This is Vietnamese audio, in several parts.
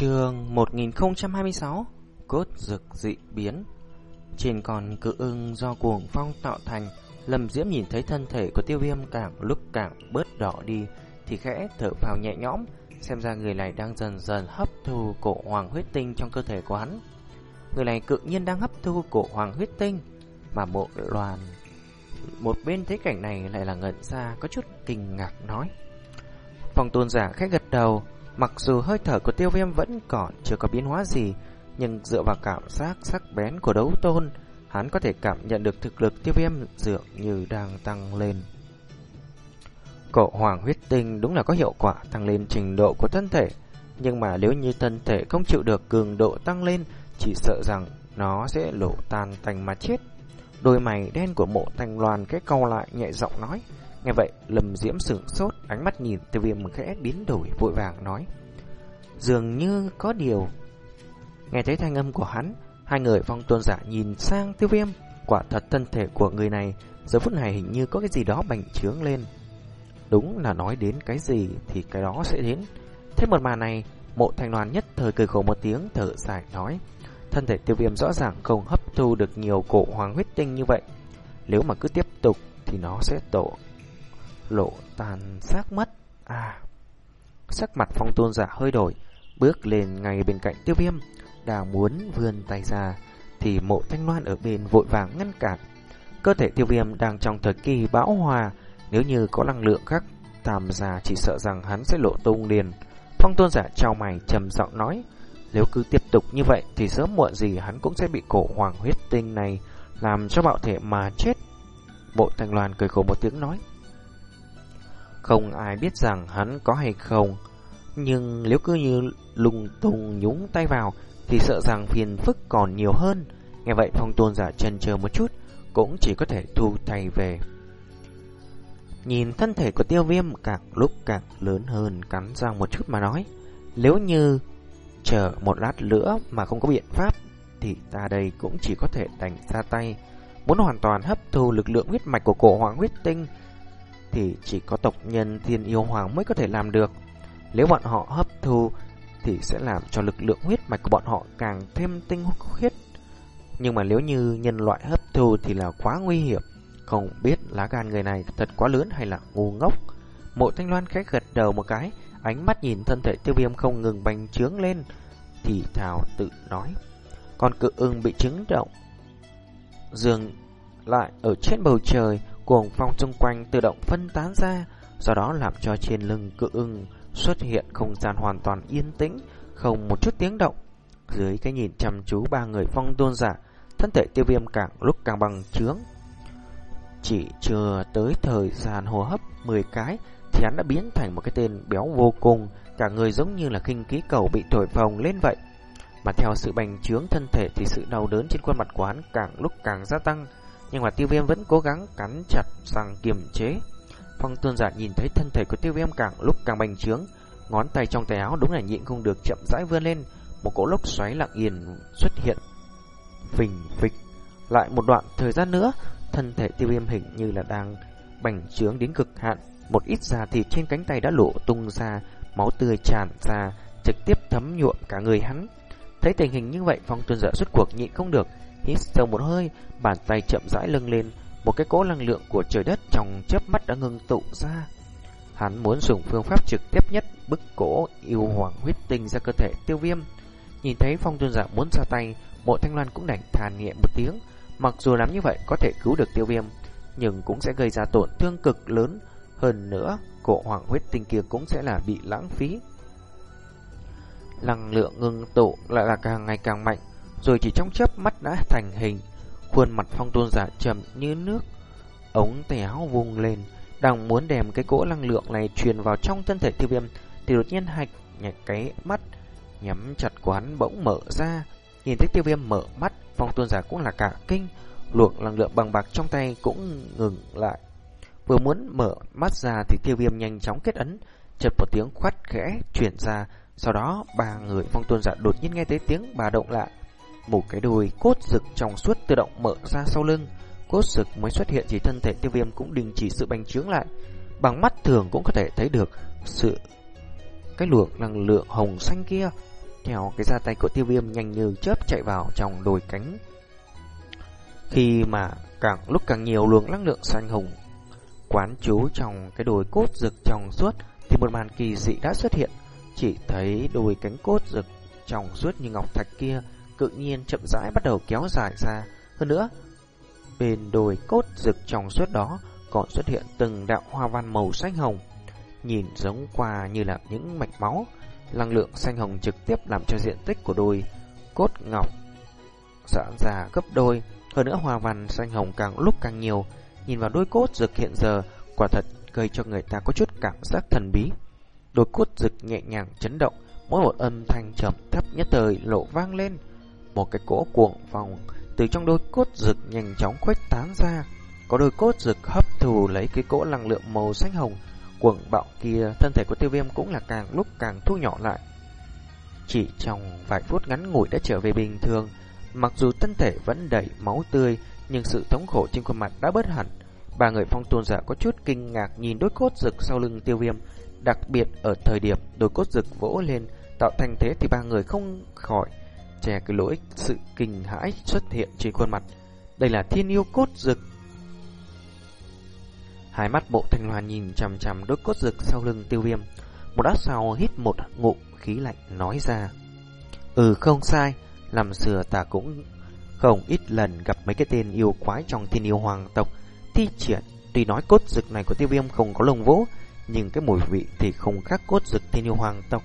Trường 1026 Cốt rực dị biến. Trên con cự ưng do cuồng phong tạo thành, Lâm Diễm nhìn thấy thân thể của tiêu viêm càng lúc càng bớt đỏ đi, Thì khẽ thở phào nhẹ nhõm, Xem ra người này đang dần dần hấp thu cổ hoàng huyết tinh trong cơ thể của hắn. Người này cự nhiên đang hấp thu cổ hoàng huyết tinh, Mà bộ loàn Một bên thấy cảnh này lại là ngẩn ra, Có chút kinh ngạc nói. Phong tôn giả khách gật đầu Mặc dù hơi thở của tiêu viêm vẫn còn chưa có biến hóa gì, nhưng dựa vào cảm giác sắc bén của đấu tôn, hắn có thể cảm nhận được thực lực tiêu viêm dường như đang tăng lên. Cổ hoàng huyết tinh đúng là có hiệu quả tăng lên trình độ của thân thể, nhưng mà nếu như thân thể không chịu được cường độ tăng lên, chỉ sợ rằng nó sẽ lộ tan thành mà chết. Đôi mày đen của mộ thành loàn cái câu lại nhẹ giọng nói. Nghe vậy, Lâm Diễm sửng sốt, ánh mắt nhìn tiêu viêm khẽ biến đổi vội vàng nói. Dường như có điều. Nghe thấy thanh âm của hắn, hai người phong tôn giả nhìn sang tiêu viêm. Quả thật thân thể của người này, giờ phút này hình như có cái gì đó bành trướng lên. Đúng là nói đến cái gì thì cái đó sẽ đến. Thế một màn này, mộ thanh đoàn nhất thời cười khổ một tiếng thở dài nói. Thân thể tiêu viêm rõ ràng không hấp thu được nhiều cổ hoàng huyết tinh như vậy. Nếu mà cứ tiếp tục thì nó sẽ tổ lộ tàn xác mất. À, sắc mặt phong tôn giả hơi đổi, bước lên ngay bên cạnh tiêu viêm, đang muốn vươn tay ra, thì mộ thanh loan ở bên vội vàng ngăn cản. Cơ thể tiêu viêm đang trong thời kỳ bão hòa, nếu như có năng lượng khác tham gia chỉ sợ rằng hắn sẽ lộ tung liền. Phong tôn giả trao mày trầm giọng nói, nếu cứ tiếp tục như vậy thì sớm muộn gì hắn cũng sẽ bị cổ hoàng huyết tinh này làm cho bạo thể mà chết. Bộ thanh loan cười khổ một tiếng nói, không ai biết rằng hắn có hay không. Nhưng nếu cứ như lùng tung nhúng tay vào, thì sợ rằng phiền phức còn nhiều hơn. Nghe vậy, phong tôn giả chân chờ một chút, cũng chỉ có thể thu tay về. Nhìn thân thể của tiêu viêm, càng lúc càng lớn hơn, cắn răng một chút mà nói. Nếu như chờ một lát nữa mà không có biện pháp, thì ta đây cũng chỉ có thể đành ra tay. Muốn hoàn toàn hấp thu lực lượng huyết mạch của cổ hoàng huyết tinh thì chỉ có tộc nhân thiên yêu hoàng mới có thể làm được. Nếu bọn họ hấp thu thì sẽ làm cho lực lượng huyết mạch của bọn họ càng thêm tinh huyết. Nhưng mà nếu như nhân loại hấp thu thì là quá nguy hiểm. Không biết lá gan người này thật quá lớn hay là ngu ngốc. Mộ thanh loan khẽ gật đầu một cái, ánh mắt nhìn thân thể tiêu viêm không ngừng bành trướng lên. Thì thảo tự nói. Con cự ưng bị trứng động. Dường lại ở trên bầu trời, cuồng phong xung quanh tự động phân tán ra, do đó làm cho trên lưng cự ưng xuất hiện không gian hoàn toàn yên tĩnh, không một chút tiếng động. Dưới cái nhìn chăm chú ba người phong tôn giả, thân thể tiêu viêm càng lúc càng bằng trướng. Chỉ chưa tới thời gian hô hấp 10 cái thì hắn đã biến thành một cái tên béo vô cùng, cả người giống như là khinh khí cầu bị thổi phồng lên vậy. Mà theo sự bành trướng thân thể thì sự đau đớn trên khuôn mặt của hắn càng lúc càng gia tăng, nhưng mà tiêu viêm vẫn cố gắng cắn chặt rằng kiềm chế. Phong tôn giả nhìn thấy thân thể của tiêu viêm càng lúc càng bành trướng, ngón tay trong tay áo đúng là nhịn không được chậm rãi vươn lên, một cỗ lốc xoáy lặng yên xuất hiện. Phình phịch, lại một đoạn thời gian nữa, thân thể tiêu viêm hình như là đang bành trướng đến cực hạn, một ít da thịt trên cánh tay đã lộ tung ra, máu tươi tràn ra, trực tiếp thấm nhuộm cả người hắn. Thấy tình hình như vậy, phong tôn giả xuất cuộc nhịn không được, hít sâu một hơi, bàn tay chậm rãi lưng lên, một cái cỗ năng lượng của trời đất trong chớp mắt đã ngưng tụ ra. Hắn muốn dùng phương pháp trực tiếp nhất bức cỗ yêu hoàng huyết tinh ra cơ thể tiêu viêm. Nhìn thấy phong tôn giả muốn ra tay, mộ thanh loan cũng đành than nhẹ một tiếng. Mặc dù làm như vậy có thể cứu được tiêu viêm, nhưng cũng sẽ gây ra tổn thương cực lớn. Hơn nữa, cổ hoàng huyết tinh kia cũng sẽ là bị lãng phí. Năng lượng ngưng tụ lại là càng ngày càng mạnh, rồi chỉ trong chớp mắt đã thành hình. Khuôn mặt phong tôn giả trầm như nước, ống tay áo vùng lên, đang muốn đem cái cỗ năng lượng này truyền vào trong thân thể tiêu viêm, thì đột nhiên hạch nhạch cái mắt nhắm chặt của hắn bỗng mở ra. Nhìn thấy tiêu viêm mở mắt, phong tôn giả cũng là cả kinh, luộc năng lượng bằng bạc trong tay cũng ngừng lại. Vừa muốn mở mắt ra thì tiêu viêm nhanh chóng kết ấn, chợt một tiếng khoát khẽ chuyển ra, sau đó ba người phong tôn giả đột nhiên nghe thấy tiếng bà động lại. Một cái đùi cốt rực trong suốt tự động mở ra sau lưng. Cốt rực mới xuất hiện thì thân thể tiêu viêm cũng đình chỉ sự bành trướng lại. Bằng mắt thường cũng có thể thấy được sự, cái luồng năng lượng hồng xanh kia. theo cái ra tay của tiêu viêm nhanh như chớp chạy vào trong đồi cánh. Khi mà càng lúc càng nhiều luồng năng lượng xanh hồng quán chú trong cái đồi cốt rực trong suốt, thì một màn kỳ dị đã xuất hiện. Chỉ thấy đồi cánh cốt rực trong suốt như ngọc thạch kia cự nhiên chậm rãi bắt đầu kéo dài ra. Hơn nữa, bên đồi cốt rực trong suốt đó còn xuất hiện từng đạo hoa văn màu xanh hồng, nhìn giống qua như là những mạch máu. Năng lượng xanh hồng trực tiếp làm cho diện tích của đôi cốt ngọc giãn ra gấp đôi. Hơn nữa hoa văn xanh hồng càng lúc càng nhiều, nhìn vào đôi cốt rực hiện giờ quả thật gây cho người ta có chút cảm giác thần bí. Đôi cốt rực nhẹ nhàng chấn động, mỗi một âm thanh trầm thấp nhất thời lộ vang lên. Một cái cỗ cuộn vòng từ trong đôi cốt rực nhanh chóng khuếch tán ra. Có đôi cốt rực hấp thù lấy cái cỗ năng lượng màu xanh hồng cuồng bạo kia, thân thể của tiêu viêm cũng là càng lúc càng thu nhỏ lại. Chỉ trong vài phút ngắn ngủi đã trở về bình thường, mặc dù thân thể vẫn đầy máu tươi, nhưng sự thống khổ trên khuôn mặt đã bớt hẳn. Ba người phong tôn giả có chút kinh ngạc nhìn đôi cốt rực sau lưng tiêu viêm, đặc biệt ở thời điểm đôi cốt rực vỗ lên tạo thành thế thì ba người không khỏi che cái lỗi sự kinh hãi xuất hiện trên khuôn mặt. Đây là thiên yêu cốt rực. Hai mắt bộ thanh loan nhìn chằm chằm đôi cốt rực sau lưng tiêu viêm. Một đát sau hít một ngụm khí lạnh nói ra. Ừ không sai, làm sửa ta cũng không ít lần gặp mấy cái tên yêu quái trong thiên yêu hoàng tộc thi triển. Tuy nói cốt rực này của tiêu viêm không có lông vũ, nhưng cái mùi vị thì không khác cốt rực thiên yêu hoàng tộc.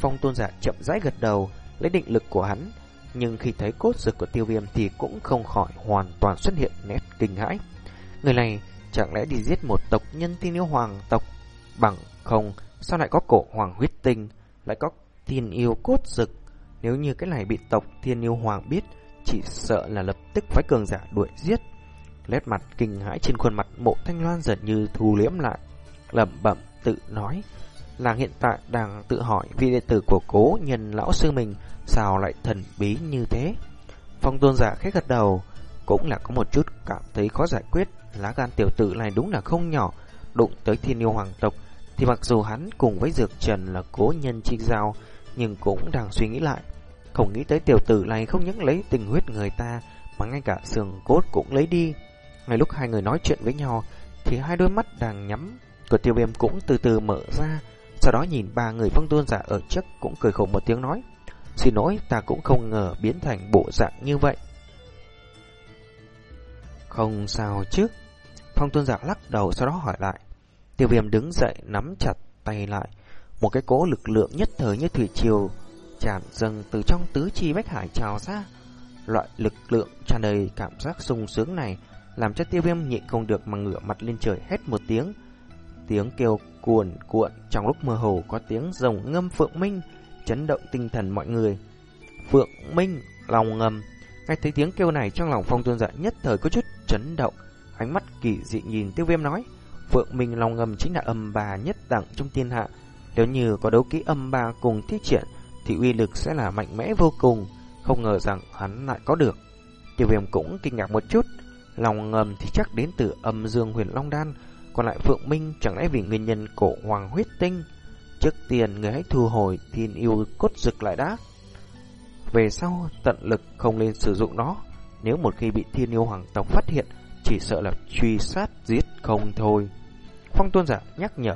Phong tôn giả chậm rãi gật đầu, lấy định lực của hắn, nhưng khi thấy cốt dược của tiêu viêm thì cũng không khỏi hoàn toàn xuất hiện nét kinh hãi. Người này chẳng lẽ đi giết một tộc nhân thiên yêu hoàng tộc bằng không sao lại có cổ hoàng huyết tinh lại có thiên yêu cốt dực? nếu như cái này bị tộc thiên yêu hoàng biết chỉ sợ là lập tức phái cường giả đuổi giết nét mặt kinh hãi trên khuôn mặt mộ thanh loan dần như thu liễm lại lẩm bẩm tự nói Làng hiện tại đang tự hỏi vị đệ tử của cố nhân lão sư mình sao lại thần bí như thế. Phong tôn giả khẽ gật đầu, cũng là có một chút cảm thấy khó giải quyết. Lá gan tiểu tử này đúng là không nhỏ, đụng tới thiên yêu hoàng tộc. Thì mặc dù hắn cùng với Dược Trần là cố nhân chi giao, nhưng cũng đang suy nghĩ lại. Không nghĩ tới tiểu tử này không những lấy tình huyết người ta, mà ngay cả xương cốt cũng lấy đi. Ngay lúc hai người nói chuyện với nhau, thì hai đôi mắt đang nhắm của tiêu viêm cũng từ từ mở ra, sau đó nhìn ba người phong tôn giả ở trước cũng cười khổ một tiếng nói. Xin lỗi, ta cũng không ngờ biến thành bộ dạng như vậy. Không sao chứ. Phong tôn giả lắc đầu sau đó hỏi lại. Tiêu viêm đứng dậy nắm chặt tay lại. Một cái cỗ lực lượng nhất thời như thủy triều tràn dâng từ trong tứ chi bách hải trào ra. Loại lực lượng tràn đầy cảm giác sung sướng này làm cho tiêu viêm nhịn không được mà ngửa mặt lên trời hét một tiếng. Tiếng kêu cuồn cuộn trong lúc mơ hồ có tiếng rồng ngâm Phượng Minh chấn động tinh thần mọi người. Phượng Minh lòng ngầm, nghe thấy tiếng kêu này trong lòng Phong Tôn Dạ nhất thời có chút chấn động, ánh mắt kỳ dị nhìn Tiêu Viêm nói: "Phượng Minh lòng ngầm chính là âm bà nhất đẳng trong thiên hạ, nếu như có đấu kỹ âm bà cùng thi triển thì uy lực sẽ là mạnh mẽ vô cùng." Không ngờ rằng hắn lại có được. Tiêu Viêm cũng kinh ngạc một chút, lòng ngầm thì chắc đến từ âm dương huyền long đan còn lại Phượng Minh chẳng lẽ vì nguyên nhân cổ hoàng huyết tinh? Trước tiên người hãy thu hồi thiên yêu cốt rực lại đã. Về sau, tận lực không nên sử dụng nó. Nếu một khi bị thiên yêu hoàng tộc phát hiện, Chỉ sợ là truy sát giết không thôi. Phong tôn giả nhắc nhở.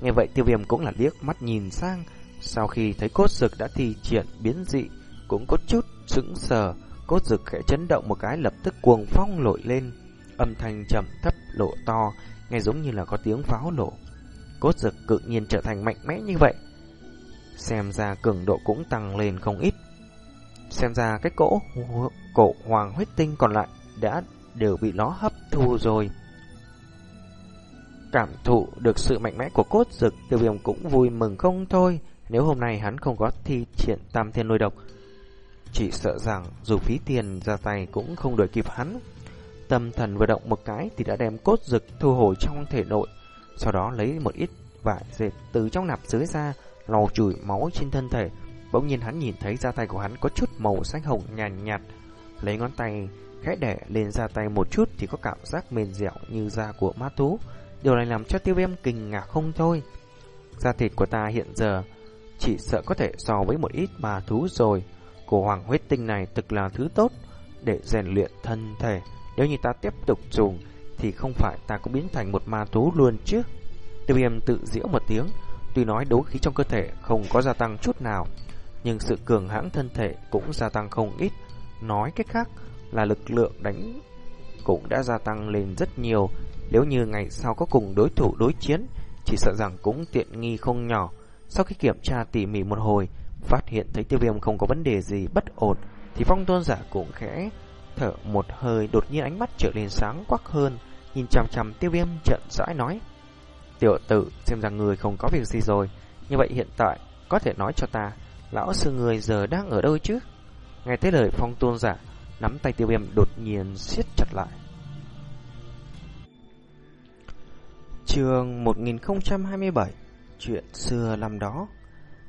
Nghe vậy tiêu viêm cũng là liếc mắt nhìn sang. Sau khi thấy cốt rực đã thi triển biến dị, Cũng có chút sững sờ. Cốt rực khẽ chấn động một cái lập tức cuồng phong nổi lên. Âm thanh trầm thấp, lộ to nghe giống như là có tiếng pháo nổ. Cốt dực cự nhiên trở thành mạnh mẽ như vậy. Xem ra cường độ cũng tăng lên không ít. Xem ra cái cỗ cổ hoàng huyết tinh còn lại đã đều bị nó hấp thu rồi. Cảm thụ được sự mạnh mẽ của cốt dực, tiêu viêm cũng vui mừng không thôi. Nếu hôm nay hắn không có thi triển tam thiên nuôi độc, chỉ sợ rằng dù phí tiền ra tay cũng không đuổi kịp hắn. Tâm thần vừa động một cái thì đã đem cốt dực thu hồi trong thể nội, sau đó lấy một ít vải dệt từ trong nạp dưới ra, lau chùi máu trên thân thể. Bỗng nhiên hắn nhìn thấy da tay của hắn có chút màu xanh hồng nhàn nhạt, nhạt, lấy ngón tay khẽ đẻ lên da tay một chút thì có cảm giác mềm dẻo như da của ma thú. Điều này làm cho tiêu viêm kinh ngạc không thôi. Da thịt của ta hiện giờ chỉ sợ có thể so với một ít ma thú rồi. Cổ hoàng huyết tinh này thực là thứ tốt để rèn luyện thân thể. Nếu như ta tiếp tục dùng thì không phải ta cũng biến thành một ma thú luôn chứ. Tiêu viêm tự giễu một tiếng, tuy nói đấu khí trong cơ thể không có gia tăng chút nào, nhưng sự cường hãng thân thể cũng gia tăng không ít. Nói cách khác là lực lượng đánh cũng đã gia tăng lên rất nhiều. Nếu như ngày sau có cùng đối thủ đối chiến, chỉ sợ rằng cũng tiện nghi không nhỏ. Sau khi kiểm tra tỉ mỉ một hồi, phát hiện thấy tiêu viêm không có vấn đề gì bất ổn, thì phong tôn giả cũng khẽ thở một hơi đột nhiên ánh mắt trở nên sáng quắc hơn, nhìn chằm chằm tiêu viêm trận rãi nói. Tiểu tử, xem ra người không có việc gì rồi, như vậy hiện tại có thể nói cho ta, lão sư người giờ đang ở đâu chứ? Nghe thấy lời phong tôn giả, nắm tay tiêu viêm đột nhiên siết chặt lại. Trường 1027 Chuyện xưa năm đó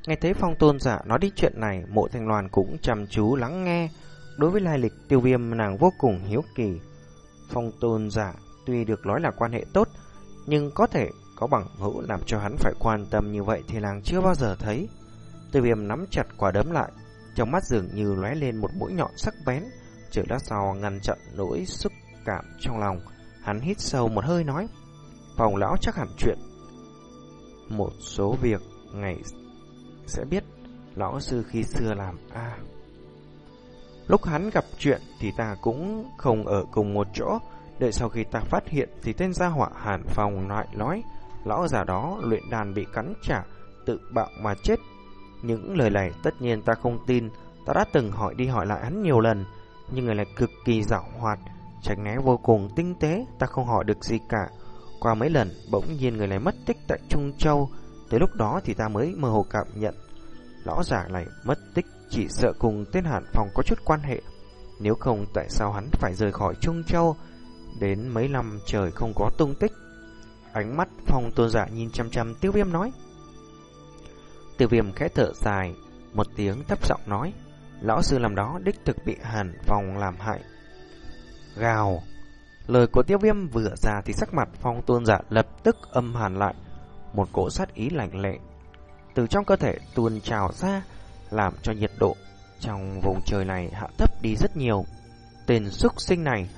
Nghe thấy phong tôn giả nói đi chuyện này Mộ thanh loàn cũng chăm chú lắng nghe Đối với lai lịch tiêu viêm, nàng vô cùng hiếu kỳ. Phong tôn giả tuy được nói là quan hệ tốt, Nhưng có thể có bằng hữu làm cho hắn phải quan tâm như vậy Thì nàng chưa bao giờ thấy. Tiêu viêm nắm chặt quả đấm lại, Trong mắt dường như lóe lên một mũi nhọn sắc bén Chữ lát sau ngăn chặn nỗi xúc cảm trong lòng. Hắn hít sâu một hơi nói, Phòng lão chắc hẳn chuyện. Một số việc ngày sẽ biết, Lão sư khi xưa làm a. Lúc hắn gặp chuyện thì ta cũng không ở cùng một chỗ Đợi sau khi ta phát hiện thì tên gia họa hàn phòng lại nói Lão già đó luyện đàn bị cắn trả Tự bạo mà chết Những lời này tất nhiên ta không tin Ta đã từng hỏi đi hỏi lại hắn nhiều lần Nhưng người này cực kỳ dạo hoạt Tránh né vô cùng tinh tế Ta không hỏi được gì cả qua mấy lần, bỗng nhiên người này mất tích tại Trung Châu. Tới lúc đó thì ta mới mơ hồ cảm nhận. Lão giả này mất tích chỉ sợ cùng tên Hàn phong có chút quan hệ. Nếu không tại sao hắn phải rời khỏi Trung Châu đến mấy năm trời không có tung tích. Ánh mắt phong tôn giả nhìn chăm chăm tiêu viêm nói. Tiêu viêm khẽ thở dài, một tiếng thấp giọng nói. Lão sư làm đó đích thực bị hàn phong làm hại. Gào, Lời của tiêu viêm vừa ra thì sắc mặt phong tôn giả lập tức âm hàn lại. Một cỗ sát ý lạnh lệ từ trong cơ thể tuôn trào ra làm cho nhiệt độ trong vùng trời này hạ thấp đi rất nhiều. Tên xuất sinh này,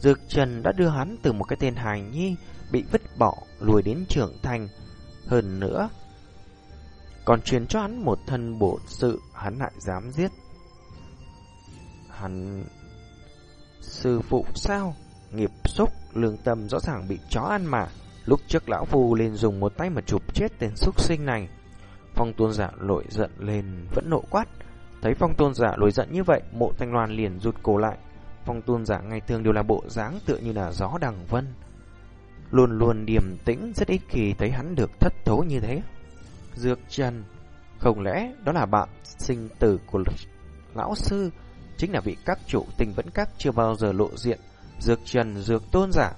Dược Trần đã đưa hắn từ một cái tên hài nhi bị vứt bỏ lùi đến trưởng thành. Hơn nữa, còn truyền cho hắn một thân bổ sự hắn lại dám giết. Hắn... Sư phụ sao? nghiệp xúc, lương tâm rõ ràng bị chó ăn mà. Lúc trước lão phu lên dùng một tay mà chụp chết tên xúc sinh này. Phong tôn giả lội giận lên vẫn nộ quát. Thấy phong tôn giả lội giận như vậy, mộ thanh loan liền rụt cổ lại. Phong tôn giả ngày thường đều là bộ dáng tựa như là gió đằng vân. Luôn luôn điềm tĩnh rất ít khi thấy hắn được thất thố như thế. Dược trần, không lẽ đó là bạn sinh tử của lão sư, chính là vị các chủ tình vẫn các chưa bao giờ lộ diện Dược trần dược tôn giả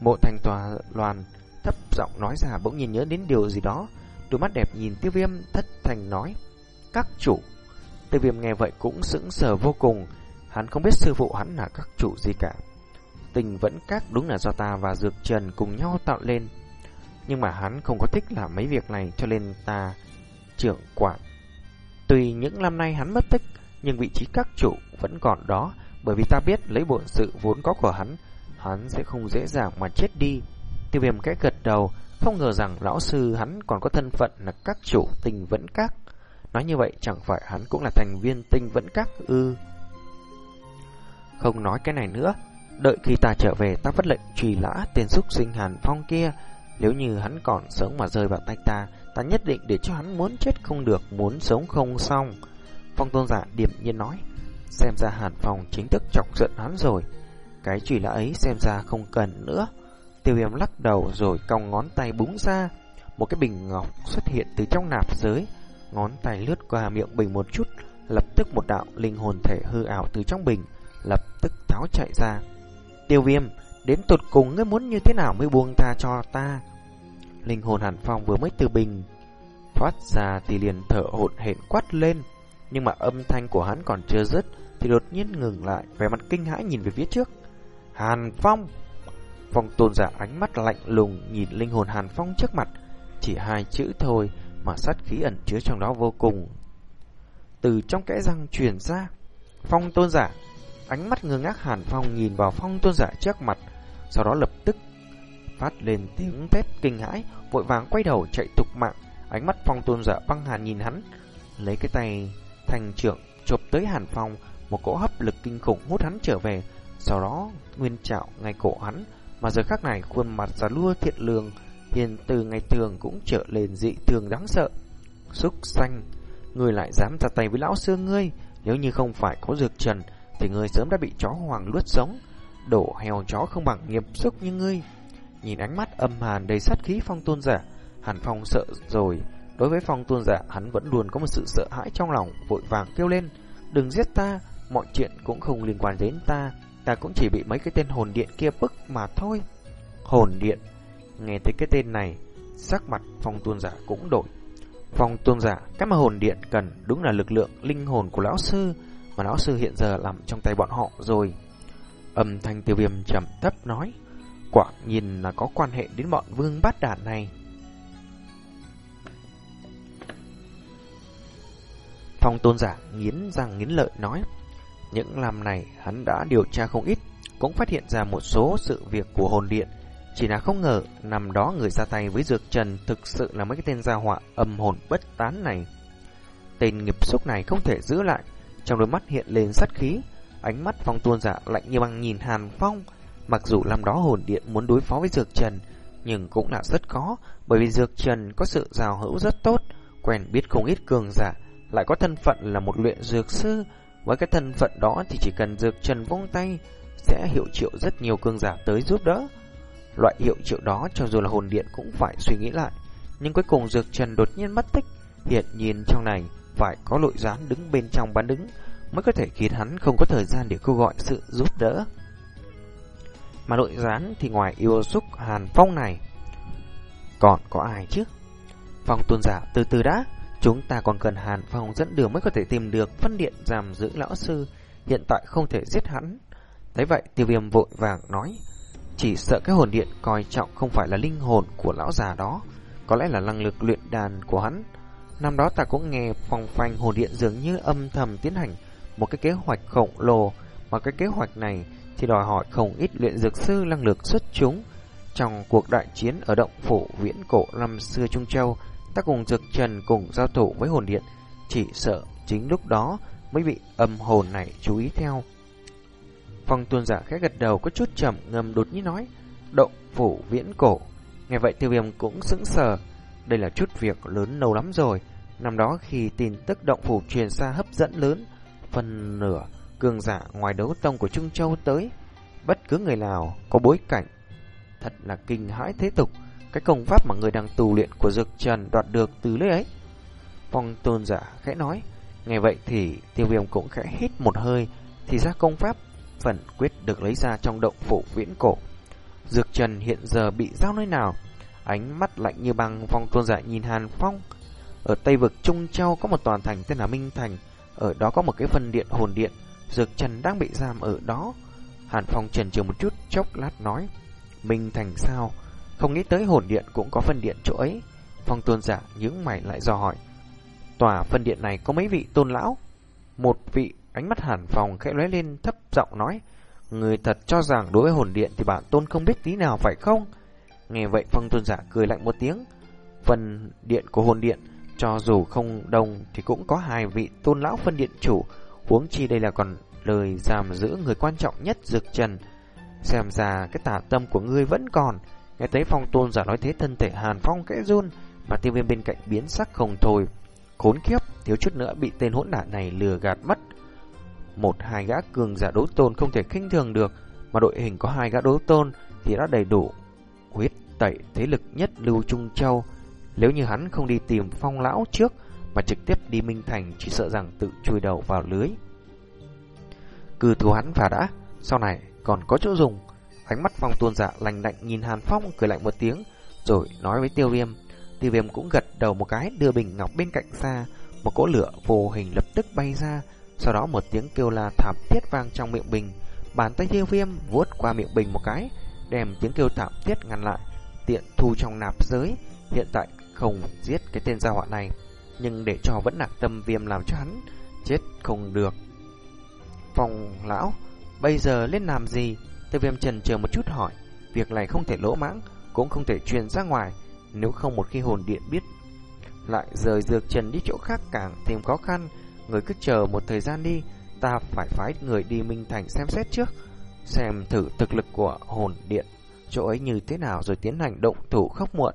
Mộ thành tòa loàn Thấp giọng nói ra bỗng nhìn nhớ đến điều gì đó Đôi mắt đẹp nhìn tiêu viêm thất thành nói Các chủ. Tiêu viêm nghe vậy cũng sững sờ vô cùng. Hắn không biết sư phụ hắn là các chủ gì cả. Tình vẫn các đúng là do ta và Dược Trần cùng nhau tạo lên. Nhưng mà hắn không có thích làm mấy việc này cho nên ta trưởng quản. Tuy những năm nay hắn mất tích Nhưng vị trí các chủ vẫn còn đó bởi vì ta biết lấy bộ sự vốn có của hắn, hắn sẽ không dễ dàng mà chết đi. Tiêu viêm kẽ gật đầu, không ngờ rằng lão sư hắn còn có thân phận là các chủ tình vẫn các. Nói như vậy chẳng phải hắn cũng là thành viên tinh vẫn các ư. Không nói cái này nữa, đợi khi ta trở về ta vất lệnh trùy lã tên xúc sinh hàn phong kia. Nếu như hắn còn sống mà rơi vào tay ta, ta nhất định để cho hắn muốn chết không được, muốn sống không xong. Phong tôn giả điểm nhiên nói. Xem ra Hàn Phong chính thức chọc giận hắn rồi Cái chùy lã ấy xem ra không cần nữa Tiêu viêm lắc đầu rồi cong ngón tay búng ra. Một cái bình ngọc xuất hiện từ trong nạp giới. Ngón tay lướt qua miệng bình một chút, Lập tức một đạo linh hồn thể hư ảo từ trong bình Lập tức tháo chạy ra. Tiêu viêm, Đến tột cùng ngươi muốn như thế nào mới buông ta cho ta? Linh hồn Hàn Phong vừa mới từ bình Thoát ra thì liền thở hổn hển quát lên, nhưng mà âm thanh của hắn còn chưa dứt Thì đột nhiên ngừng lại, Vẻ mặt kinh hãi nhìn về phía trước. Hàn Phong Phong tôn giả ánh mắt lạnh lùng Nhìn linh hồn Hàn Phong trước mặt. Chỉ hai chữ thôi mà sát khí ẩn chứa trong đó vô cùng. Từ trong kẽ răng truyền ra, phong tôn giả, ánh mắt ngơ ngác hàn phong nhìn vào phong tôn giả trước mặt, sau đó lập tức phát lên tiếng thét kinh hãi, vội vàng quay đầu chạy tục mạng, ánh mắt phong tôn giả băng hàn nhìn hắn, lấy cái tay thành trưởng chụp tới hàn phong, một cỗ hấp lực kinh khủng hút hắn trở về, sau đó nguyên trạo ngay cổ hắn, mà giờ khắc này khuôn mặt già lua thiện lương, hiền từ ngày thường cũng trở lên dị thường đáng sợ. Xúc xanh, người lại dám ra tay với lão sư ngươi, nếu như không phải có dược trần, thì ngươi sớm đã bị chó hoàng luốt sống. Đổ heo chó không bằng nghiệp xúc như ngươi. Nhìn ánh mắt âm hàn đầy sát khí phong tôn giả, Hàn Phong sợ rồi. Đối với phong tôn giả, hắn vẫn luôn có một sự sợ hãi trong lòng, vội vàng kêu lên. Đừng giết ta, mọi chuyện cũng không liên quan đến ta. Ta cũng chỉ bị mấy cái tên hồn điện kia bức mà thôi. Hồn điện. Nghe thấy cái tên này, sắc mặt phong tuôn giả cũng đổi. Phong tuôn giả, cái mà hồn điện cần đúng là lực lượng linh hồn của lão sư, mà lão sư hiện giờ nằm trong tay bọn họ rồi. Âm thanh tiêu viêm trầm thấp nói, quả nhìn là có quan hệ đến bọn vương bát đản này. Phong tôn giả dạ nghiến răng nghiến lợi nói, những năm này hắn đã điều tra không ít, cũng phát hiện ra một số sự việc của hồn điện. Chỉ là không ngờ, nằm đó người ra tay với Dược Trần thực sự là mấy cái tên gia họa âm hồn bất tán này. Tên nghiệp xúc này không thể giữ lại, trong đôi mắt hiện lên sát khí, ánh mắt phong tuôn giả lạnh như băng nhìn Hàn Phong. Mặc dù năm đó hồn điện muốn đối phó với Dược Trần, nhưng cũng là rất khó, bởi vì Dược Trần có sự giao hữu rất tốt, quen biết không ít cường giả, lại có thân phận là một luyện dược sư, với cái thân phận đó thì chỉ cần dược trần vung tay sẽ hiệu triệu rất nhiều cương giả tới giúp đỡ. Loại hiệu triệu đó cho dù là hồn điện cũng phải suy nghĩ lại. Nhưng cuối cùng dược trần đột nhiên mất tích. Hiện nhìn trong này phải có nội gián đứng bên trong bán đứng mới có thể khiến hắn không có thời gian để kêu gọi sự giúp đỡ. Mà nội gián thì ngoài yêu xúc hàn phong này, còn có ai chứ? Phong tuôn giả từ từ đã Chúng ta còn cần Hàn Phong dẫn đường mới có thể tìm được phân điện giam giữ lão sư, hiện tại không thể giết hắn. Thấy vậy, tiêu viêm vội vàng nói, chỉ sợ cái hồn điện coi trọng không phải là linh hồn của lão già đó, có lẽ là năng lực luyện đàn của hắn. Năm đó ta cũng nghe phong phanh hồn điện dường như âm thầm tiến hành một cái kế hoạch khổng lồ, mà cái kế hoạch này thì đòi hỏi không ít luyện dược sư năng lực xuất chúng. Trong cuộc đại chiến ở động phủ viễn cổ năm xưa Trung Châu, ta cùng dược trần cùng giao thủ với hồn điện, chỉ sợ chính lúc đó mới bị âm hồn này chú ý theo. Phong tuôn giả khẽ gật đầu có chút trầm ngầm đột nhiên nói, động phủ viễn cổ. Nghe vậy tiêu viêm cũng sững sờ, đây là chút việc lớn lâu lắm rồi. Năm đó khi tin tức động phủ truyền xa hấp dẫn lớn, phần nửa cường giả ngoài đấu tông của Trung Châu tới, bất cứ người nào có bối cảnh thật là kinh hãi thế tục cái công pháp mà người đang tu luyện của Dược Trần đoạt được từ lấy ấy. Phong tôn giả khẽ nói, nghe vậy thì tiêu viêm cũng khẽ hít một hơi, thì ra công pháp phần quyết được lấy ra trong động phủ viễn cổ. Dược Trần hiện giờ bị giao nơi nào? Ánh mắt lạnh như băng phong tôn giả nhìn Hàn Phong. Ở Tây vực Trung Châu có một toàn thành tên là Minh Thành, ở đó có một cái phần điện hồn điện, Dược Trần đang bị giam ở đó. Hàn Phong trần chừ một chút, chốc lát nói, Minh Thành sao? Không nghĩ tới hồn điện cũng có phân điện chỗ ấy. Phong tôn giả những mày lại do hỏi. Tòa phân điện này có mấy vị tôn lão? Một vị ánh mắt hàn phòng khẽ lóe lên thấp giọng nói. Người thật cho rằng đối với hồn điện thì bản tôn không biết tí nào phải không? Nghe vậy, phong tôn giả cười lạnh một tiếng. Phần điện của hồn điện, cho dù không đồng thì cũng có hai vị tôn lão phân điện chủ. Huống chi đây là còn lời giam giữ người quan trọng nhất dược trần. Xem ra cái tả tâm của ngươi vẫn còn. Nghe thấy phong tôn giả nói thế thân thể hàn phong kẽ run, mà tiêu viêm bên cạnh biến sắc không thôi. Khốn kiếp, thiếu chút nữa bị tên hỗn đản này lừa gạt mất. Một hai gã cường giả đấu tôn không thể khinh thường được, mà đội hình có hai gã đấu tôn thì đã đầy đủ. Huyết tẩy thế lực nhất lưu Trung Châu, nếu như hắn không đi tìm phong lão trước, mà trực tiếp đi Minh Thành chỉ sợ rằng tự chui đầu vào lưới. Cư thù hắn và đã, sau này còn có chỗ dùng, Ánh mắt phong tuôn dạ lành lạnh nhìn Hàn Phong cười lạnh một tiếng, rồi nói với tiêu viêm. Tiêu viêm cũng gật đầu một cái đưa bình ngọc bên cạnh xa, một cỗ lửa vô hình lập tức bay ra, sau đó một tiếng kêu la thảm thiết vang trong miệng bình. Bàn tay tiêu viêm vuốt qua miệng bình một cái, đem tiếng kêu thảm thiết ngăn lại, tiện thu trong nạp giới. Hiện tại không giết cái tên gia họa này, nhưng để cho vẫn nặng tâm viêm làm cho hắn chết không được. Phòng lão, bây giờ lên làm gì? Tiêu viêm trần chờ một chút hỏi, việc này không thể lỗ mãng, cũng không thể truyền ra ngoài, nếu không một khi hồn điện biết lại rời dược trần đi chỗ khác càng thêm khó khăn, người cứ chờ một thời gian đi, ta phải phái người đi Minh Thành xem xét trước, xem thử thực lực của hồn điện, chỗ ấy như thế nào rồi tiến hành động thủ khóc muộn.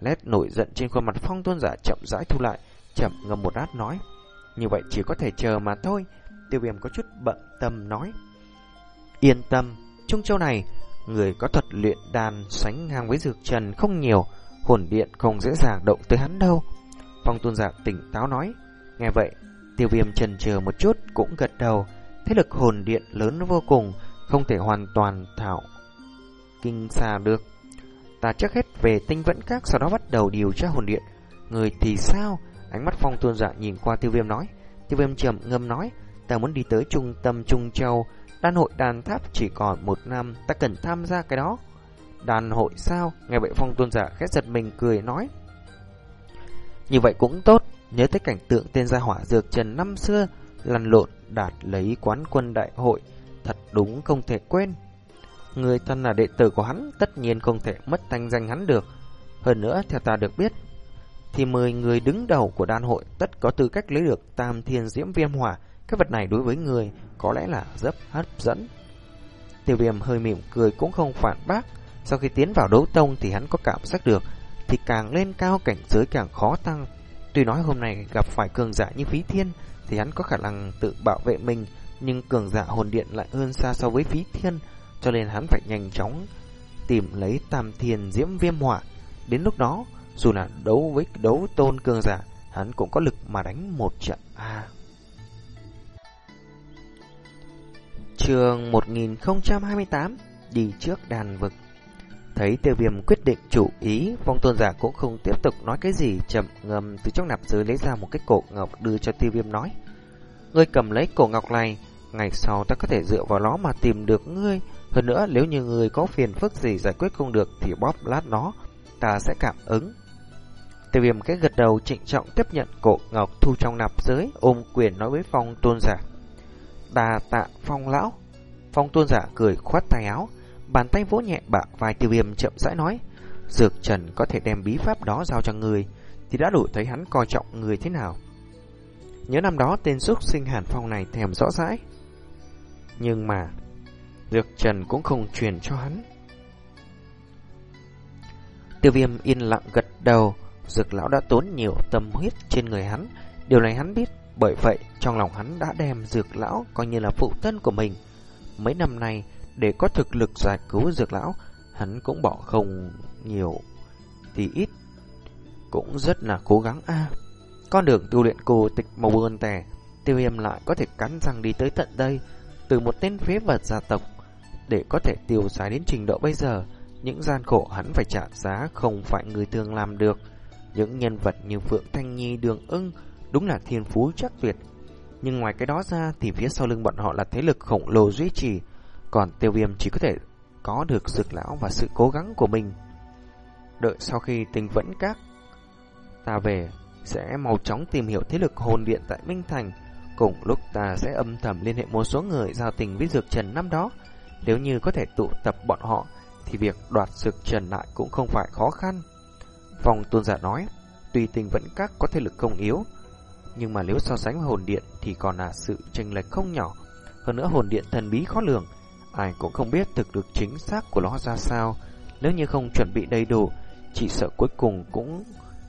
Lét nổi giận trên khuôn mặt phong tôn giả chậm rãi thu lại, chậm ngầm một át nói. Như vậy chỉ có thể chờ mà thôi, tiêu viêm có chút bận tâm nói. Yên tâm, Trung Châu này, người có thuật luyện đàn sánh ngang với dược trần không nhiều, hồn điện không dễ dàng động tới hắn đâu. Phong tôn giả tỉnh táo nói. Nghe vậy, tiêu viêm trần chờ một chút cũng gật đầu. Thế lực hồn điện lớn vô cùng, không thể hoàn toàn thảo kinh xa được. Ta trước hết về tinh vẫn các sau đó bắt đầu điều tra hồn điện. Người thì sao? Ánh mắt phong tuôn giả nhìn qua tiêu viêm nói. Tiêu viêm trầm ngâm nói. Ta muốn đi tới trung tâm Trung Châu. Đan hội đàn tháp chỉ còn một năm. Ta cần tham gia cái đó. Đàn hội sao? Nghe vậy phong tôn giả khét giật mình cười nói. Như vậy cũng tốt, nhớ tới cảnh tượng tên gia hỏa dược trần năm xưa lăn lộn đạt lấy quán quân đại hội, thật đúng không thể quên. Người thân là đệ tử của hắn, tất nhiên không thể mất thanh danh hắn được. Hơn nữa, theo ta được biết, thì 10 người đứng đầu của đan hội tất có tư cách lấy được tam thiên diễm viêm hỏa. Cái vật này đối với người có lẽ là rất hấp dẫn. Tiêu viêm hơi mỉm cười cũng không phản bác. Sau khi tiến vào đấu tông thì hắn có cảm giác được thì càng lên cao cảnh giới càng khó tăng. Tuy nói hôm nay gặp phải cường giả như phí thiên thì hắn có khả năng tự bảo vệ mình, nhưng cường giả hồn điện lại hơn xa so với phí thiên, cho nên hắn phải nhanh chóng tìm lấy tam thiên diễm viêm hỏa. Đến lúc đó, dù là đấu với đấu tôn cường giả, hắn cũng có lực mà đánh một trận A. Trường 1028 Đi trước đàn vực Thấy tiêu viêm quyết định chủ ý, phong tôn giả cũng không tiếp tục nói cái gì, chậm ngầm từ trong nạp giới lấy ra một cái cổ ngọc đưa cho tiêu viêm nói. Ngươi cầm lấy cổ ngọc này, ngày sau ta có thể dựa vào nó mà tìm được ngươi. Hơn nữa, nếu như ngươi có phiền phức gì giải quyết không được thì bóp lát nó, ta sẽ cảm ứng. Tiêu viêm cái gật đầu trịnh trọng tiếp nhận cổ ngọc thu trong nạp giới, ôm quyền nói với phong tôn giả. Đà tạ phong lão. Phong tuôn giả cười khoát tay áo, Bàn tay vỗ nhẹ bả vai tiêu viêm chậm rãi nói Dược trần có thể đem bí pháp đó giao cho người Thì đã đủ thấy hắn coi trọng người thế nào. Nhớ năm đó tên xuất sinh hàn phong này thèm rõ rãi. Nhưng mà Dược trần cũng không truyền cho hắn. Tiêu viêm yên lặng gật đầu Dược lão đã tốn nhiều tâm huyết trên người hắn Điều này hắn biết. Bởi vậy trong lòng hắn đã đem dược lão Coi như là phụ thân của mình Mấy năm nay để có thực lực giải cứu dược lão, hắn cũng bỏ không nhiều thì ít cũng rất là cố gắng a. con đường tu luyện cô tịch màu buồn tè tiêu viêm lại có thể cắn răng đi tới tận đây, từ một tên phế vật gia tộc, để có thể tiêu xài đến trình độ bây giờ, những gian khổ hắn phải trả giá không phải người thường làm được. Những nhân vật như Phượng Thanh Nhi, Đường ưng đúng là thiên phú chắc tuyệt. Nhưng ngoài cái đó ra thì phía sau lưng bọn họ là thế lực khổng lồ duy trì, còn tiêu viêm chỉ có thể có được dược lão và sự cố gắng của mình. Đợi sau khi tình vẫn các ta về, sẽ mau chóng tìm hiểu thế lực hồn điện tại Minh Thành. Cùng lúc ta sẽ âm thầm liên hệ một số người giao tình với dược trần năm đó. Nếu như có thể tụ tập bọn họ, thì việc đoạt dược trần lại cũng không phải khó khăn. Phòng tôn giả nói, tuy tình vẫn các có thế lực không yếu, nhưng mà nếu so sánh với hồn điện thì còn là sự chênh lệch không nhỏ. Hơn nữa hồn điện thần bí khó lường, Ai cũng không biết thực lực chính xác của nó ra sao. Nếu như không chuẩn bị đầy đủ Chỉ sợ cuối cùng cũng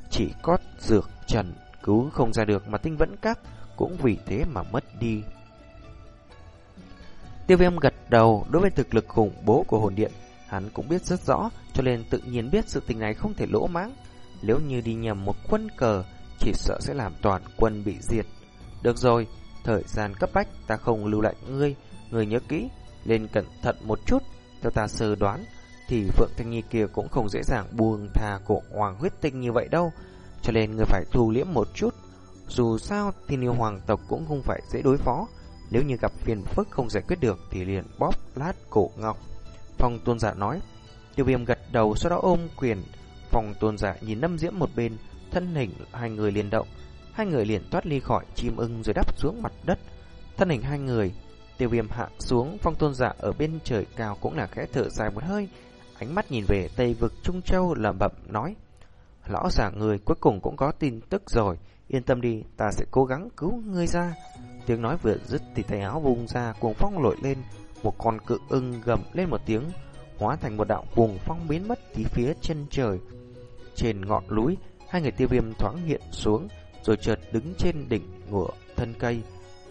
chỉ có dược trần Cứu không ra được mà tinh vẫn các Cũng vì thế mà mất đi. Tiêu viêm gật đầu Đối với thực lực khủng bố của hồn điện. Hắn cũng biết rất rõ Cho nên tự nhiên biết sự tình này không thể lỗ mãng. Nếu như đi nhầm một quân cờ chỉ sợ sẽ làm toàn quân bị diệt Được rồi Thời gian cấp bách ta không lưu lại ngươi Ngươi nhớ kỹ nên cẩn thận một chút. Theo ta sơ đoán, thì Phượng Thanh Nhi kia cũng không dễ dàng buông thà cổ hoàng huyết tinh như vậy đâu. Cho nên người phải thu liễm một chút. Dù sao thì yêu hoàng tộc cũng không phải dễ đối phó. Nếu như gặp phiền phức không giải quyết được thì liền bóp lát cổ ngọc. Phong tôn giả nói. Tiêu viêm gật đầu sau đó ôm quyền. phong tôn giả nhìn Lâm Diễm một bên, thân hình hai người liền động, hai người liền thoát ly khỏi chim ưng rồi đáp xuống mặt đất. Thân hình hai người, tiêu viêm hạ xuống, phong tôn giả ở bên trời cao cũng là khẽ thở dài một hơi, ánh mắt nhìn về tây vực Trung Châu lẩm bẩm nói. Lão giả người cuối cùng cũng có tin tức rồi, yên tâm đi, ta sẽ cố gắng cứu ngươi ra. Tiếng nói vừa dứt thì tay áo vung ra, cuồng phong nổi lên, một con cự ưng gầm lên một tiếng, hóa thành một đạo cuồng phong biến mất tí phía chân trời. Trên ngọn núi, hai người tiêu viêm thoáng hiện xuống, rồi chợt đứng trên đỉnh ngựa thân cây,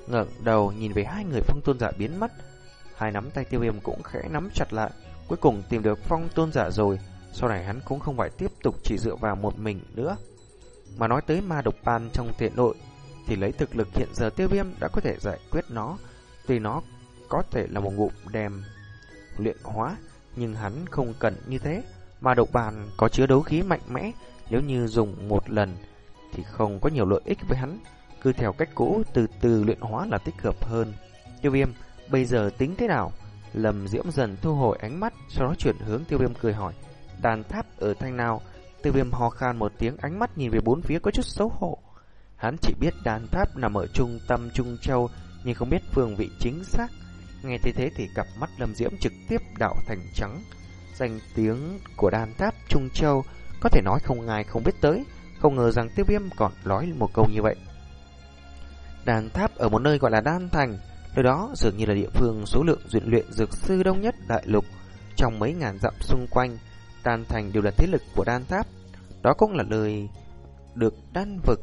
ngẩng đầu nhìn về hai người phong tôn giả biến mất. Hai nắm tay tiêu viêm cũng khẽ nắm chặt lại, cuối cùng tìm được phong tôn giả rồi, sau này hắn cũng không phải tiếp tục chỉ dựa vào một mình nữa. Mà nói tới ma độc ban trong tiện nội, thì lấy thực lực hiện giờ tiêu viêm đã có thể giải quyết nó, tuy nó có thể là một ngụm đèm luyện hóa, nhưng hắn không cần như thế. Mà độc bàn có chứa đấu khí mạnh mẽ, nếu như dùng một lần thì không có nhiều lợi ích với hắn. Cứ theo cách cũ từ từ luyện hóa là tích hợp hơn. Tiêu viêm, bây giờ tính thế nào? Lầm diễm dần thu hồi ánh mắt, sau đó chuyển hướng tiêu viêm cười hỏi. Đàn tháp ở thanh nào? Tiêu viêm ho khan một tiếng ánh mắt nhìn về bốn phía có chút xấu hổ. Hắn chỉ biết đàn tháp nằm ở trung tâm Trung Châu, nhưng không biết phương vị chính xác. Nghe thấy thế thì cặp mắt Lâm Diễm trực tiếp đảo thành trắng. Danh tiếng của đàn tháp Trung Châu có thể nói không ai không biết tới, không ngờ rằng tiêu viêm còn nói một câu như vậy. Đàn tháp ở một nơi gọi là Đan Thành, nơi đó dường như là địa phương số lượng luyện luyện dược sư đông nhất đại lục. Trong mấy ngàn dặm xung quanh, Đan Thành đều là thế lực của đan tháp. Đó cũng là nơi được đan vực.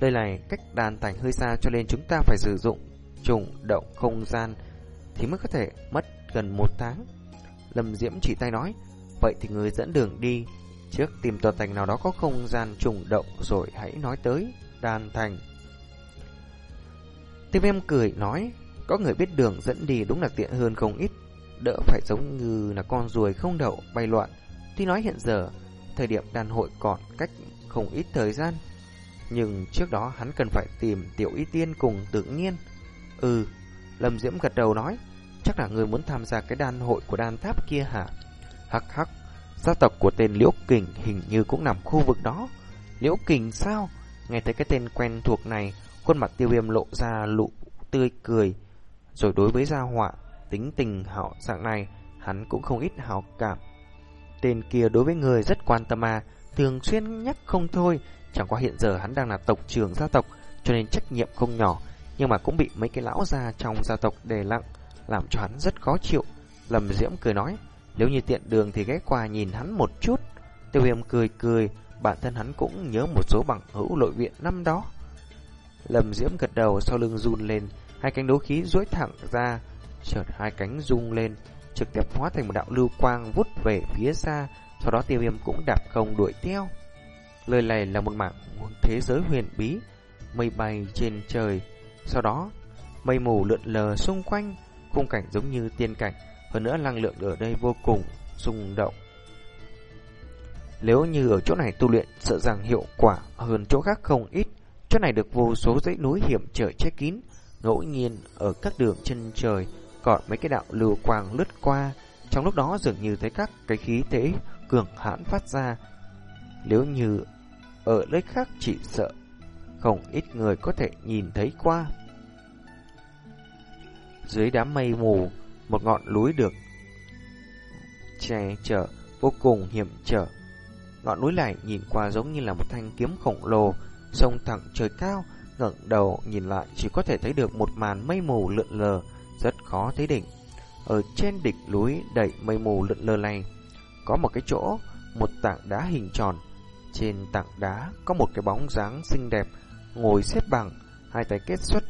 Đây này cách đan thành hơi xa cho nên chúng ta phải sử dụng trùng động không gian thì mới có thể mất gần một tháng. Lâm Diễm chỉ tay nói, vậy thì người dẫn đường đi, trước tìm tòa thành nào đó có không gian trùng động rồi hãy nói tới đan thành. Tiêu em cười nói, có người biết đường dẫn đi đúng là tiện hơn không ít, đỡ phải giống như là con ruồi không đậu bay loạn. Tuy nói hiện giờ, thời điểm đàn hội còn cách không ít thời gian, nhưng trước đó hắn cần phải tìm tiểu y tiên cùng tự nhiên. Ừ, Lâm Diễm gật đầu nói, chắc là người muốn tham gia cái đàn hội của đàn tháp kia hả? Hắc hắc, gia tộc của tên Liễu Kình hình như cũng nằm khu vực đó. Liễu Kình sao? Nghe thấy cái tên quen thuộc này, khuôn mặt tiêu viêm lộ ra lụ tươi cười. Rồi đối với gia họa, tính tình hảo dạng này, hắn cũng không ít hào cảm. Tên kia đối với người rất quan tâm à, thường xuyên nhắc không thôi. Chẳng qua hiện giờ hắn đang là tộc trưởng gia tộc, cho nên trách nhiệm không nhỏ, nhưng mà cũng bị mấy cái lão già trong gia tộc đề lặng, làm cho hắn rất khó chịu. Lâm Diễm cười nói, nếu như tiện đường thì ghé qua nhìn hắn một chút. Tiêu viêm cười cười, bản thân hắn cũng nhớ một số bằng hữu nội viện năm đó. Lâm Diễm gật đầu sau lưng run lên, hai cánh đấu khí duỗi thẳng ra, chợt hai cánh rung lên, trực tiếp hóa thành một đạo lưu quang vút về phía xa, sau đó tiêu viêm cũng đạp không đuổi theo. Lời này là một mảng thế giới huyền bí, mây bay trên trời, sau đó mây mù lượn lờ xung quanh, khung cảnh giống như tiên cảnh, hơn nữa năng lượng ở đây vô cùng rung động. Nếu như ở chỗ này tu luyện sợ rằng hiệu quả hơn chỗ khác không ít, chỗ này được vô số dãy núi hiểm trở che kín, ngẫu nhiên ở các đường chân trời còn mấy cái đạo lưu quang lướt qua, trong lúc đó dường như thấy các cái khí thế cường hãn phát ra. Nếu như ở nơi khác chỉ sợ không ít người có thể nhìn thấy qua. Dưới đám mây mù, một ngọn núi được che chở vô cùng hiểm trở. Ngọn núi này nhìn qua giống như là một thanh kiếm khổng lồ, sông thẳng trời cao, ngẩng đầu nhìn lại chỉ có thể thấy được một màn mây mù lượn lờ, rất khó thấy đỉnh. Ở trên đỉnh núi đầy mây mù lượn lờ này, có một cái chỗ, một tảng đá hình tròn. Trên tảng đá có một cái bóng dáng xinh đẹp, ngồi xếp bằng, hai tay kết xuất,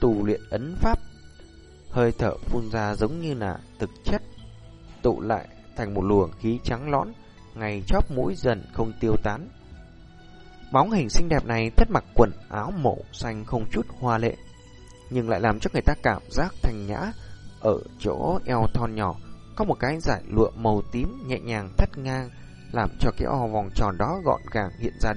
tù luyện ấn pháp. Hơi thở phun ra giống như là thực chất, tụ lại thành một luồng khí trắng lõn, ngày chóp mũi dần không tiêu tán. Bóng hình xinh đẹp này thất mặc quần áo màu xanh không chút hoa lệ, nhưng lại làm cho người ta cảm giác thành nhã. Ở chỗ eo thon nhỏ, có một cái giải lụa màu tím nhẹ nhàng thắt ngang, làm cho cái o vòng tròn đó gọn gàng hiện ra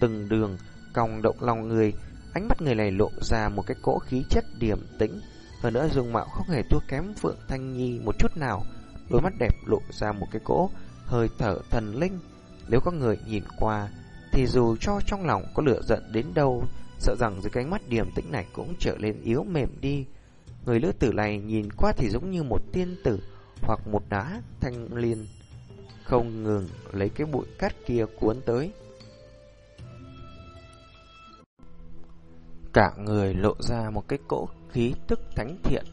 từng đường cong động lòng người. Ánh mắt người này lộ ra một cái cỗ khí chất điềm tĩnh, hơn nữa dung mạo không hề thua kém Phượng Thanh Nhi một chút nào. Đôi mắt đẹp lộ ra một cái cỗ hơi thở thần linh, Nếu có người nhìn qua Thì dù cho trong lòng có lửa giận đến đâu Sợ rằng dưới cánh mắt điềm tĩnh này Cũng trở lên yếu mềm đi. Người lữ tử này nhìn qua thì giống như một tiên tử Hoặc một đá thanh liên Không ngừng lấy cái bụi cát kia cuốn tới. Cả người lộ ra một cái cỗ khí tức thánh thiện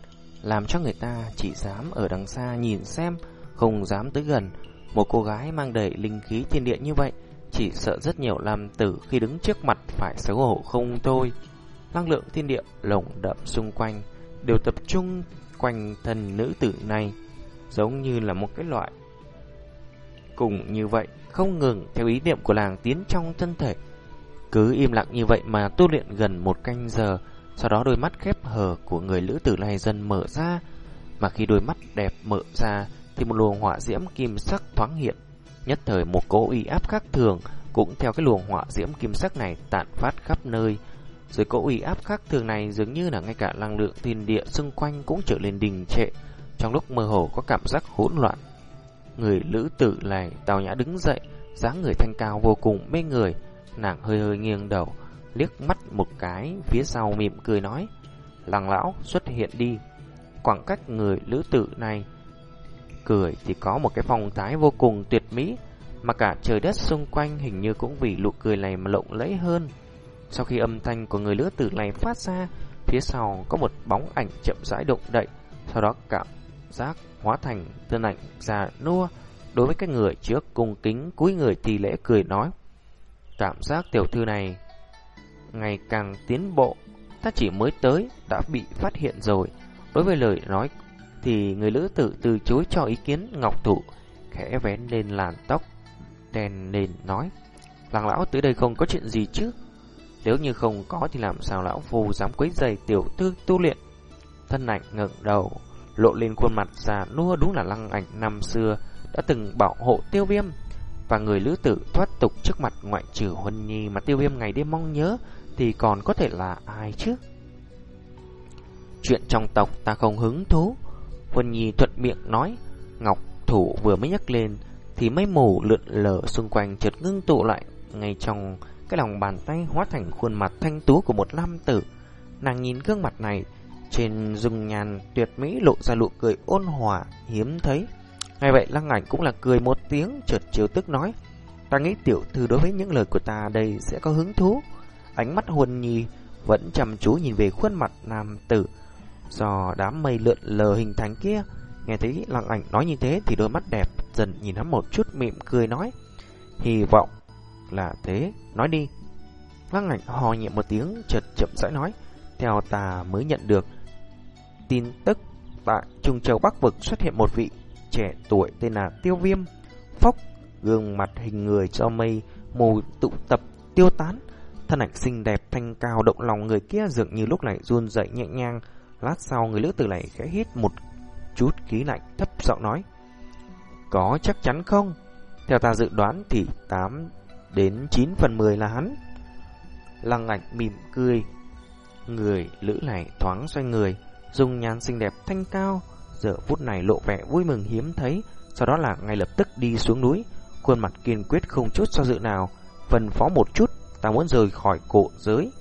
Làm cho người ta chỉ dám ở đằng xa nhìn xem Không dám tới gần. Một cô gái mang đầy linh khí thiên địa như vậy Chỉ sợ rất nhiều làm tử khi đứng trước mặt phải xấu hổ không thôi. Năng lượng thiên địa lồng đậm xung quanh Đều tập trung quanh thân nữ tử này Giống như là một cái loại Cùng như vậy Không ngừng theo ý niệm của làng tiến trong thân thể. Cứ im lặng như vậy mà tu luyện gần một canh giờ, sau đó đôi mắt khép hờ của người lữ tử này dần mở ra. Mà khi đôi mắt đẹp mở ra, thì một luồng hỏa diễm kim sắc thoáng hiện. Nhất thời một cỗ uy áp khác thường cũng theo cái luồng hỏa diễm kim sắc này tản phát khắp nơi. Dưới cỗ uy áp khác thường này dường như là ngay cả năng lượng thiên địa xung quanh cũng trở lên đình trệ. Trong lúc mơ hồ có cảm giác hỗn loạn. Người lữ tử này tào nhã đứng dậy, dáng người thanh cao vô cùng mê người, Nàng hơi hơi nghiêng đầu, liếc mắt một cái phía sau mỉm cười nói, lăng lão xuất hiện đi. Khoảng cách người lữ tử này cười thì có một cái phong thái vô cùng tuyệt mỹ, mà cả trời đất xung quanh hình như cũng vì nụ cười này mà lộng lẫy hơn. Sau khi âm thanh của người lữ tử này phát ra, phía sau có một bóng ảnh chậm rãi động đậy, sau đó cảm giác hóa thành thân ảnh già nua. Đối với cái người trước cung kính cúi người thì lễ cười nói, Cảm giác tiểu thư này ngày càng tiến bộ, ta chỉ mới tới đã bị phát hiện rồi. Đối với lời nói thì người lữ tử từ chối cho ý kiến ngọc thụ, khẽ vén lên làn tóc đèn nền nói: "Làng lão tới đây không có chuyện gì chứ? Nếu như không có thì làm sao lão phù dám quấy giày tiểu thư tu luyện?" Thân ảnh ngẩng đầu, lộ lên khuôn mặt già nua đúng là lăng ảnh năm xưa đã từng bảo hộ Tiêu Viêm và người lữ tử thoát tục trước mặt ngoại trừ Huân Nhi mà tiêu viêm ngày đêm mong nhớ thì còn có thể là ai chứ? Chuyện trong tộc ta không hứng thú. Huân Nhi thuận miệng nói, Ngọc Thủ vừa mới nhắc lên thì mấy mù lượn lờ xung quanh chợt ngưng tụ lại ngay trong cái lòng bàn tay hóa thành khuôn mặt thanh tú của một nam tử. Nàng nhìn gương mặt này, trên dung nhàn tuyệt mỹ lộ ra nụ cười ôn hòa hiếm thấy. Ngay vậy lăng ảnh cũng là cười một tiếng chợt chiều tức nói Ta nghĩ tiểu thư đối với những lời của ta đây sẽ có hứng thú Ánh mắt huân nhi vẫn chăm chú nhìn về khuôn mặt nam tử Do đám mây lượn lờ hình thành kia Nghe thấy lăng ảnh nói như thế thì đôi mắt đẹp dần nhìn hắn một chút mỉm cười nói Hy vọng là thế, nói đi Lăng ảnh hò nhẹ một tiếng chợt chậm rãi nói Theo ta mới nhận được tin tức tại Trung Châu Bắc Vực xuất hiện một vị trẻ tuổi tên là Tiêu Viêm, phốc, gương mặt hình người cho mây mù tụ tập tiêu tán. Thân ảnh xinh đẹp thanh cao động lòng người kia dường như lúc này run dậy nhẹ nhàng. Lát sau người nữ tử này khẽ hít một chút khí lạnh thấp giọng nói. Có chắc chắn không? Theo ta dự đoán thì 8 đến 9 phần 10 là hắn. Lăng ảnh mỉm cười. Người lữ này thoáng xoay người, dùng nhan xinh đẹp thanh cao, giờ phút này lộ vẻ vui mừng hiếm thấy, sau đó là ngay lập tức đi xuống núi, khuôn mặt kiên quyết không chút do dự nào, phân phó một chút, ta muốn rời khỏi cổ giới.